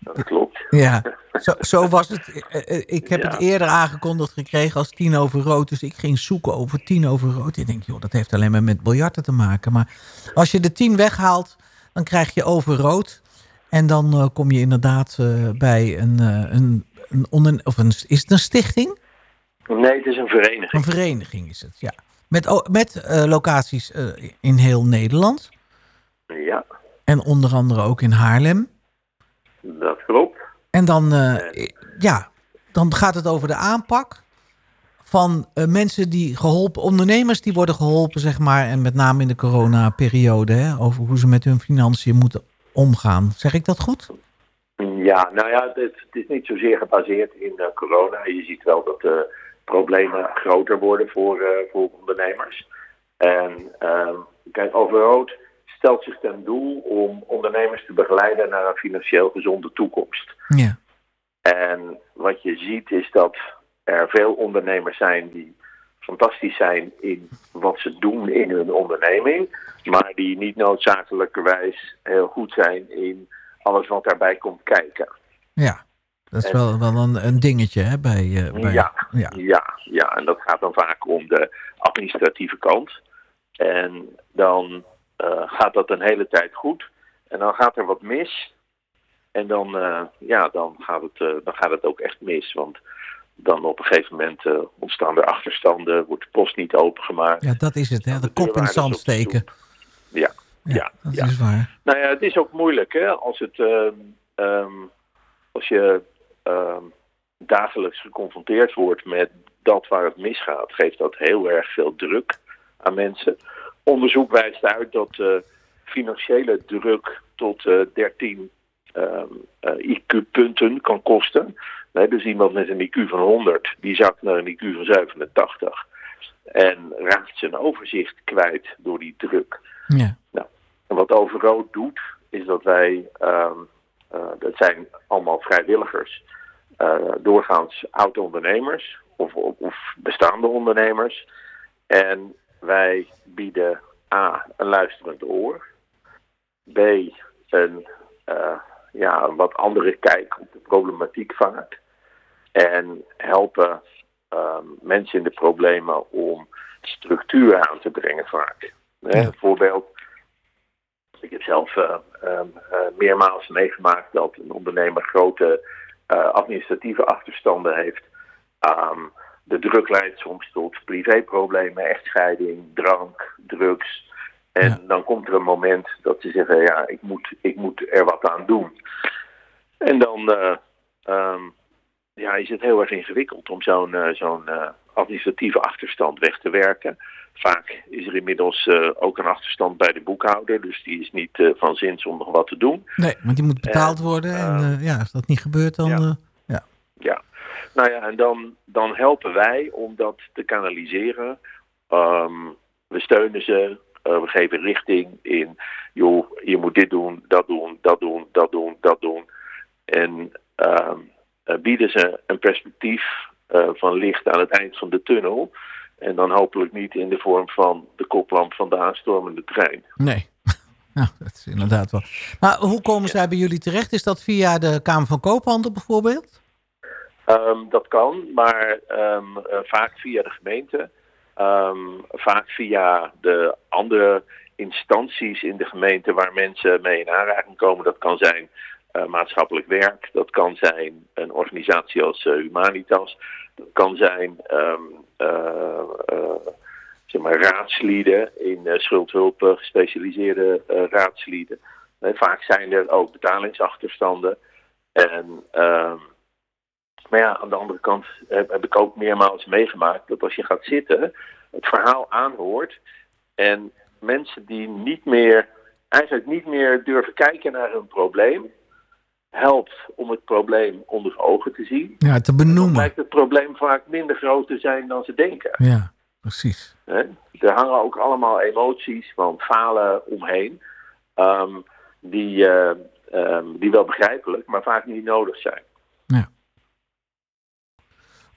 Dat klopt. Ja, zo, zo was het. Eh, eh, Ik heb Ja. het eerder aangekondigd gekregen als tien over rood. Dus ik ging zoeken over tien over rood. Ik denk, joh, dat heeft alleen maar met biljarten te maken. Maar als je de tien weghaalt, dan krijg je over rood. En dan eh, kom je inderdaad bij een, een, een, onder, of een... Is het een stichting? Nee, het is een vereniging. Een vereniging is het, ja. Met, met locaties in heel Nederland. Ja, En onder andere ook in Haarlem. dat klopt. En dan, eh, ja, dan gaat het over de aanpak van eh, mensen die geholpen, ondernemers die worden geholpen, zeg maar. En met name in de coronaperiode, hè, over hoe ze met hun financiën moeten omgaan. Zeg ik dat goed? Ja, nou ja, het, het is niet zozeer gebaseerd in eh, corona. Je ziet wel dat de problemen groter worden voor, voor ondernemers. En ehm, kijk, Overrood stelt zich ten doel om ondernemers te begeleiden naar een financieel gezonde toekomst. Ja. En wat je ziet is dat er veel ondernemers zijn die fantastisch zijn in wat ze doen in hun onderneming, maar die niet noodzakelijkerwijs heel goed zijn in alles wat daarbij komt kijken. Ja, dat is wel, wel een, een dingetje hè, bij, eh, bij... Ja, ja. ja, ja, en dat gaat dan vaak om de administratieve kant. En dan gaat dat een hele tijd goed. En dan gaat er wat mis. En dan, eh, ja, dan, gaat het, eh, dan gaat het ook echt mis. Want dan op een gegeven moment eh, ontstaan er achterstanden, wordt de post niet opengemaakt. Ja, dat is het, hè? De kop in zand steken. Ja, Ja, ja, dat ja. is waar. Nou ja, het is ook moeilijk hè, als, het, ehm, ehm, als je ehm, dagelijks geconfronteerd wordt met dat waar het misgaat, geeft dat heel erg veel druk aan mensen. Onderzoek wijst uit dat eh, financiële druk tot eh 13 ehm, eh, IQ-punten kan kosten. Nee, dus iemand met een IQ van 100, die zakt naar een IQ van 87 en raakt zijn overzicht kwijt door die druk. Ja. En wat Overrood doet, is dat wij, ehm, eh, dat zijn allemaal vrijwilligers, eh, doorgaans oud-ondernemers of, of, of bestaande ondernemers. En wij bieden A, een luisterend oor. B, een, eh, ja, een wat andere kijk op de problematiek vaak. En helpen ehm, mensen in de problemen om structuur aan te brengen vaak. Hè, Ja. Voorbeeld, ik heb zelf eh, meermaals meegemaakt dat een ondernemer grote administratieve achterstanden heeft. De druk leidt soms tot privéproblemen, echtscheiding, drank, drugs. En Ja. dan komt er een moment dat ze zeggen, ja, ik moet, ik moet er wat aan doen. En dan eh, ehm, ja, is het heel erg ingewikkeld om zo'n eh, zo'n eh, administratieve achterstand weg te werken. Vaak is er inmiddels ook een achterstand bij de boekhouder, dus die is niet van zins om nog wat te doen. Nee, want die moet betaald worden. En eh, ja, als dat niet gebeurt, dan... ja. Ja, nou ja, en dan, dan helpen wij om dat te kanaliseren. Ehm, we steunen ze, eh, we geven richting in, joh, je moet dit doen, dat doen, dat doen, dat doen, dat doen. En ehm, eh, bieden ze een perspectief eh, van licht aan het eind van de tunnel. En dan hopelijk niet in de vorm van de koplamp van de aanstormende trein. Nee. Nou, dat is inderdaad wel. Maar hoe komen zij bij jullie terecht? Is dat via de Kamer van Koophandel bijvoorbeeld? Ehm, dat kan, maar ehm, eh, vaak via de gemeente. Ehm, vaak via de andere instanties in de gemeente waar mensen mee in aanraking komen. Dat kan zijn eh, maatschappelijk werk, dat kan zijn een organisatie als eh, Humanitas, dat kan zijn zeg maar raadslieden in schuldhulp, gespecialiseerde raadslieden. Vaak zijn er ook betalingsachterstanden. En maar ja, aan de andere kant heb, heb ik ook meermaals meegemaakt dat als je gaat zitten, het verhaal aanhoort en mensen die niet meer, eigenlijk niet meer durven kijken naar hun probleem, helpt om het probleem onder ogen te zien. Ja, te Dan benoemen. blijkt het probleem vaak minder groot te zijn dan ze denken. Ja, precies. Er hangen ook allemaal emoties van falen omheen. ehm, die, eh, ehm, die wel begrijpelijk, maar vaak niet nodig zijn.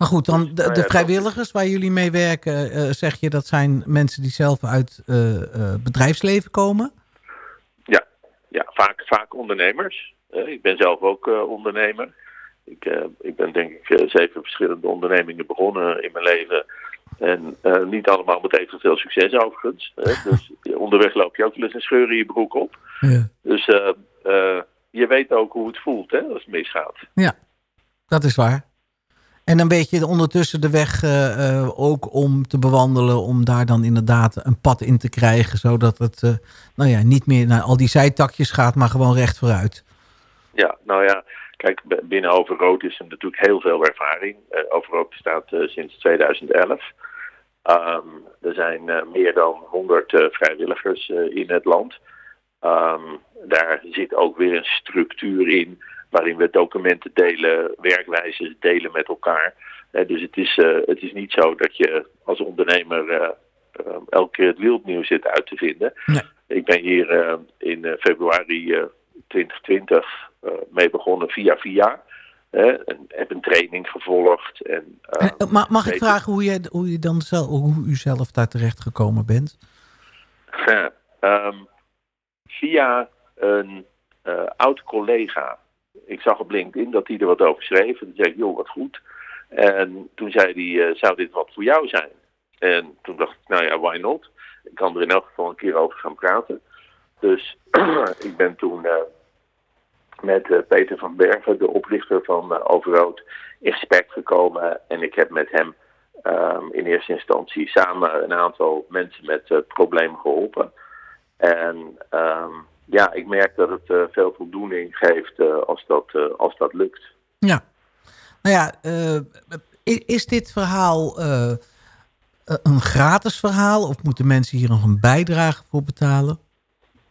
Maar goed, dan de, Nou ja, vrijwilligers waar jullie mee werken, eh, zeg je dat zijn mensen die zelf uit eh, eh, bedrijfsleven komen? Ja, ja vaak, vaak ondernemers. Eh, ik ben zelf ook eh, ondernemer. Ik, eh, ik ben denk ik eh, zeven verschillende ondernemingen begonnen in mijn leven. En eh, niet allemaal met evenveel succes overigens. dus onderweg loop je ook wel eens een scheur in je broek op. Ja. Dus eh, eh, je weet ook hoe het voelt hè, als het misgaat. Ja, dat is waar. En dan weet je ondertussen de weg eh, eh, ook om te bewandelen, om daar dan inderdaad een pad in te krijgen, zodat het eh, nou ja, niet meer naar al die zijtakjes gaat, maar gewoon recht vooruit. Ja, nou ja, kijk, binnen Overrood is er natuurlijk heel veel ervaring. Eh Overrood bestaat sinds 2011. Ehm, er zijn meer dan 100 eh, vrijwilligers in het land. Ehm, daar zit ook weer een structuur in waarin we documenten delen, werkwijzes delen met elkaar. Dus het is, eh, het is niet zo dat je als ondernemer eh, eh, elke keer het wiel opnieuw zit uit te vinden. Nee. Ik ben hier in februari eh, 2020 eh, mee begonnen via via. Hè, en heb een training gevolgd. En, eh, Eh, ma- mag ik vragen hoe, je, hoe, je dan zelf, hoe u zelf daar terecht gekomen bent? Ja, ehm, via een oud collega. Ik zag op LinkedIn dat hij er wat over schreef. En toen zei ik, joh, wat goed. En toen zei hij, eh, zou dit wat voor jou zijn? En toen dacht ik, nou ja, why not? Ik kan er in elk geval een keer over gaan praten. Dus ik ben toen eh, met eh, Peter van Bergen, de oprichter van eh, Overrood, in gesprek gekomen. En ik heb met hem ehm, in eerste instantie samen een aantal mensen met problemen geholpen. En ehm, ja, ik merk dat het eh, veel voldoening geeft eh, als, dat, eh, als dat lukt. Ja. Nou ja, is dit verhaal een gratis verhaal of moeten mensen hier nog een bijdrage voor betalen?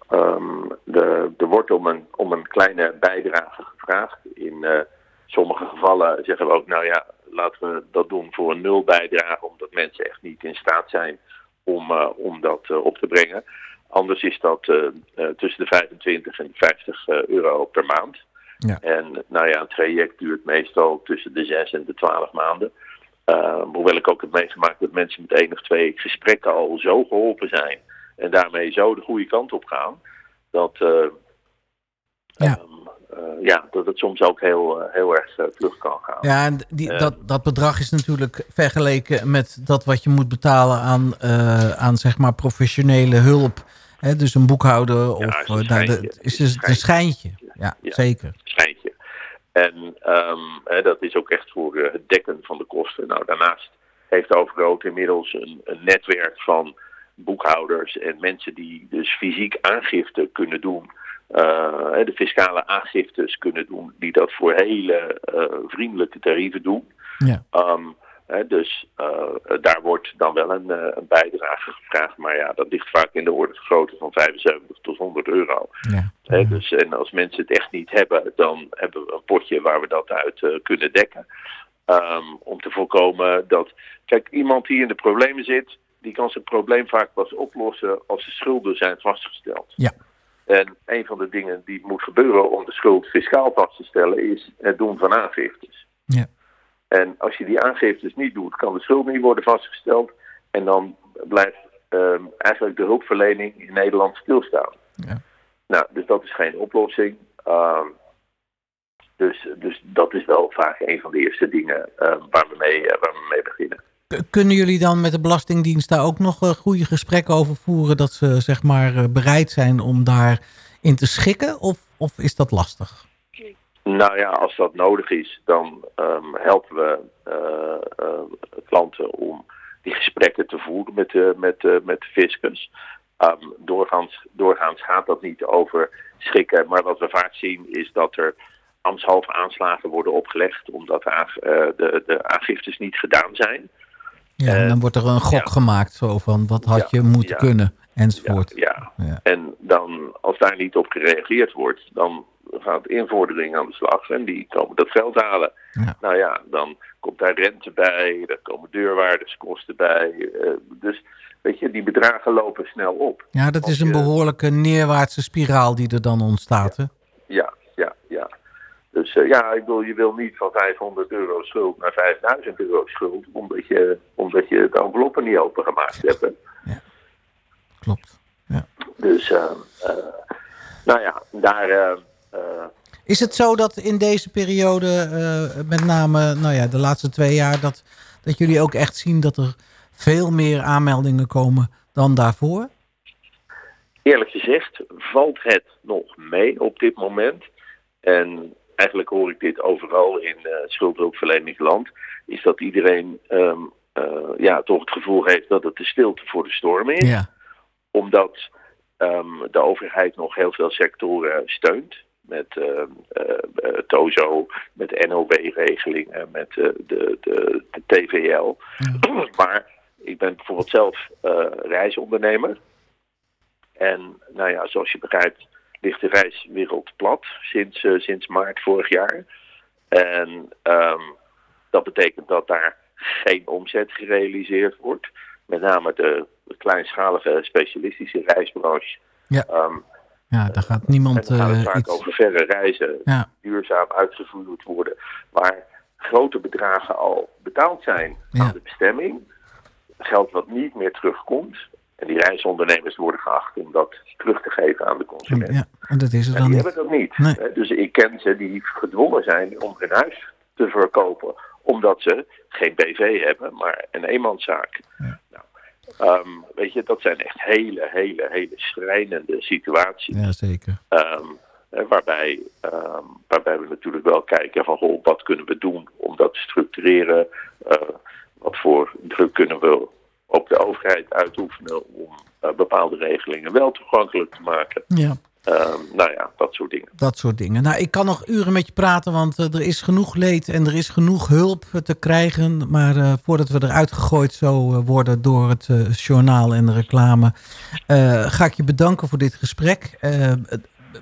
Ehm, de, er wordt om een, om een kleine bijdrage gevraagd. In sommige gevallen zeggen we ook, nou ja, laten we dat doen voor een nul bijdrage, omdat mensen echt niet in staat zijn om, om dat op te brengen. Anders is dat eh, eh, tussen de 25 en de 50 eh, euro per maand. Ja. En nou ja, een traject duurt meestal tussen de 6 en de 12 maanden. Eh, hoewel ik ook heb meegemaakt dat mensen met één of twee gesprekken al zo geholpen zijn en daarmee zo de goede kant op gaan, dat, Ja. ehm, eh, ja, dat het soms ook heel, heel erg vlug kan gaan. Ja, en die, dat, dat bedrag is natuurlijk vergeleken met dat wat je moet betalen aan, aan zeg maar professionele hulp. Hè, dus een boekhouder of is een eh, nou, schijntje. is dus een schijntje. Ja, Ja. zeker. schijntje. En ehm, hè, dat is ook echt voor eh, het dekken van de kosten. Nou, daarnaast heeft Overgroot inmiddels een, een netwerk van boekhouders en mensen die dus fysiek aangifte kunnen doen. eh, de fiscale aangiftes kunnen doen, die dat voor hele vriendelijke tarieven doen. Ja. Ehm, dus eh, daar wordt dan wel een, eh, een bijdrage gevraagd, maar ja, dat ligt vaak in de orde van grootte van 75 tot 100 euro. Ja. Dus, en als mensen het echt niet hebben, dan hebben we een potje waar we dat uit eh, kunnen dekken. Ehm, om te voorkomen dat. Kijk, iemand die in de problemen zit, die kan zijn probleem vaak pas oplossen als de schulden zijn vastgesteld. Ja. En een van de dingen die moet gebeuren om de schuld fiscaal vast te stellen, is het doen van aangiftes. Ja. En als je die aangiftes niet doet, kan de schuld niet worden vastgesteld. En dan blijft ehm, eigenlijk de hulpverlening in Nederland stilstaan. Ja. Nou, dus dat is geen oplossing. Ehm, dus, dus dat is wel vaak een van de eerste dingen eh, waar, we mee, waar we mee beginnen. Kunnen jullie dan met de Belastingdienst daar ook nog eh, goede gesprekken over voeren? Dat ze zeg maar eh, bereid zijn om daarin te schikken? Of, of is dat lastig? Nou ja, als dat nodig is, dan ehm, helpen we eh, eh, klanten om die gesprekken te voeren met, de met, de met de fiscus. Ehm, doorgaans, doorgaans gaat dat niet over schikken, maar wat we vaak zien is dat er ambtshalve aanslagen worden opgelegd omdat de, eh, de, de aangiftes niet gedaan zijn. Ja, en dan wordt er een gok ja. gemaakt zo van wat had Ja, je moeten ja. kunnen. Enzovoort. Ja, ja. Ja. En dan, als daar niet op gereageerd wordt, dan gaat invordering aan de slag en die komen dat geld halen. Ja. Nou ja, dan komt daar rente bij, er komen deurwaarderskosten bij. eh, dus weet je, die bedragen lopen snel op. Ja, dat Als is een je- behoorlijke neerwaartse spiraal die er dan ontstaat. Hè? Ja, ja, ja. Dus eh, ja, ik bedoel, je wil niet van 500 euro schuld naar 5000 euro schuld, omdat je, omdat je de enveloppen niet opengemaakt hebt. Klopt. Ja. Dus, eh, eh, nou ja, daar. eh, eh, Is het zo dat in deze periode, met name nou ja, de laatste twee jaar, dat, dat jullie ook echt zien dat er veel meer aanmeldingen komen dan daarvoor? eerlijk gezegd valt het nog mee op dit moment. En eigenlijk hoor ik dit overal in uh, schuldhulpverleningsland. Is dat iedereen ehm, eh, ja, toch het gevoel heeft dat het de stilte voor de storm is. Ja, Omdat ehm, de overheid nog heel veel sectoren steunt. Met ehm, eh, eh, TOZO, met NOW-regelingen, met eh, de, de, de TVL. maar ik ben bijvoorbeeld zelf eh, reisondernemer. En nou ja, zoals je begrijpt ligt de reiswereld plat sinds, eh, sinds maart vorig jaar. En ehm, dat betekent dat daar geen omzet gerealiseerd wordt. Met name de kleinschalige specialistische reisbranche. Ja. Ehm, ja daar gaat en niemand dan gaat het vaak iets... over verre reizen, Ja, duurzaam uitgevoerd worden. Waar grote bedragen al betaald zijn Ja. aan de bestemming. Geld wat niet meer terugkomt. En die reisondernemers worden geacht om dat terug te geven aan de consument. ja, en dat is het dan die niet. hebben dat niet. Nee. Dus ik ken ze die gedwongen zijn om hun huis te verkopen. Omdat ze geen BV hebben, maar een eenmanszaak. Nou, ehm, weet je, dat zijn echt hele, hele, hele schrijnende situaties. Ja, zeker. Ehm, eh, waarbij, ehm, waarbij we natuurlijk wel kijken van goh, wat kunnen we doen om dat te structureren? Eh, wat voor druk kunnen we op de overheid uitoefenen om eh, bepaalde regelingen wel toegankelijk te maken? Ja, Ehm, nou ja, dat soort dingen. dat soort dingen. Nou, ik kan nog uren met je praten, want eh, er is genoeg leed en er is genoeg hulp te krijgen. Maar eh, voordat we eruit gegooid zo eh, worden door het journaal en de reclame, ga ik je bedanken voor dit gesprek.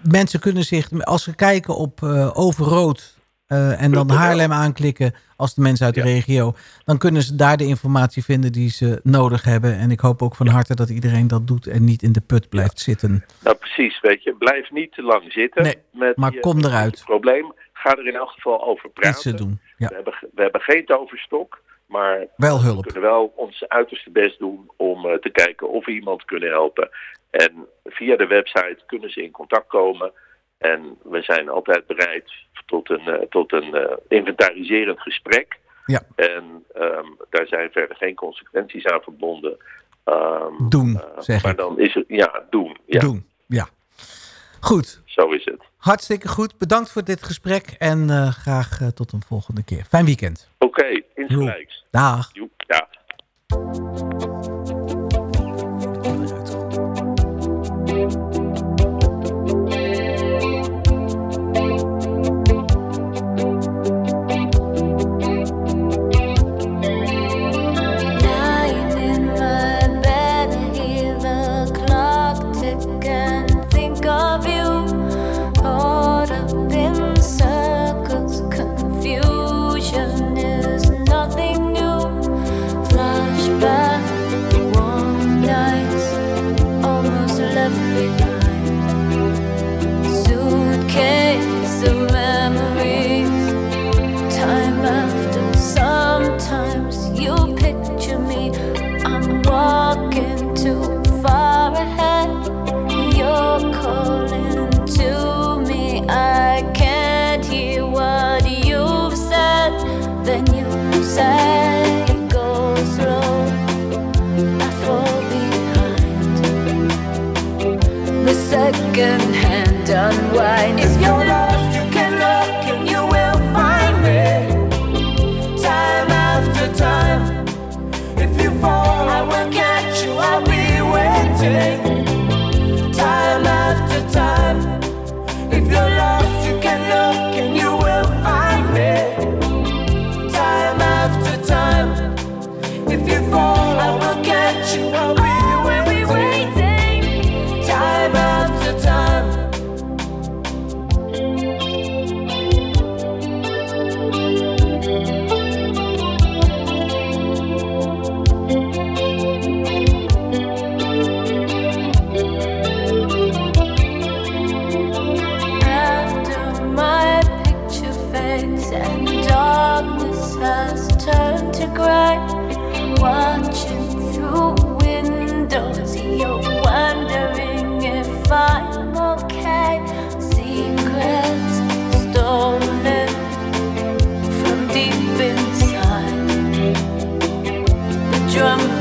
Mensen kunnen zich, als ze kijken op Overrood eh, en dan. Haarlem aanklikken als de mensen uit de Ja. regio, dan kunnen ze daar de informatie vinden die ze nodig hebben. En ik hoop ook van harte dat iedereen dat doet en niet in de put blijft zitten. Nou, precies, weet je, blijf niet te lang zitten Nee, met maar je- kom eruit. je probleem. Ga er in elk geval over praten. Iets te doen. Ja, We, hebben, we hebben geen toverstok, maar wel we kunnen wel ons uiterste best doen om eh, te kijken of we iemand kunnen helpen. En via de website kunnen ze in contact komen. En we zijn altijd bereid tot een, eh, tot een eh, inventariserend gesprek. Ja. En ehm, daar zijn verder geen consequenties aan verbonden. Ehm, Doen, eh, zeg maar dan is het, ja, doen. Ja, Doen, ja. Goed, zo is het. hartstikke goed. Bedankt voor dit gesprek en graag tot een volgende keer. Fijn weekend. Oké, insgelijks. Dag. Joep, ja.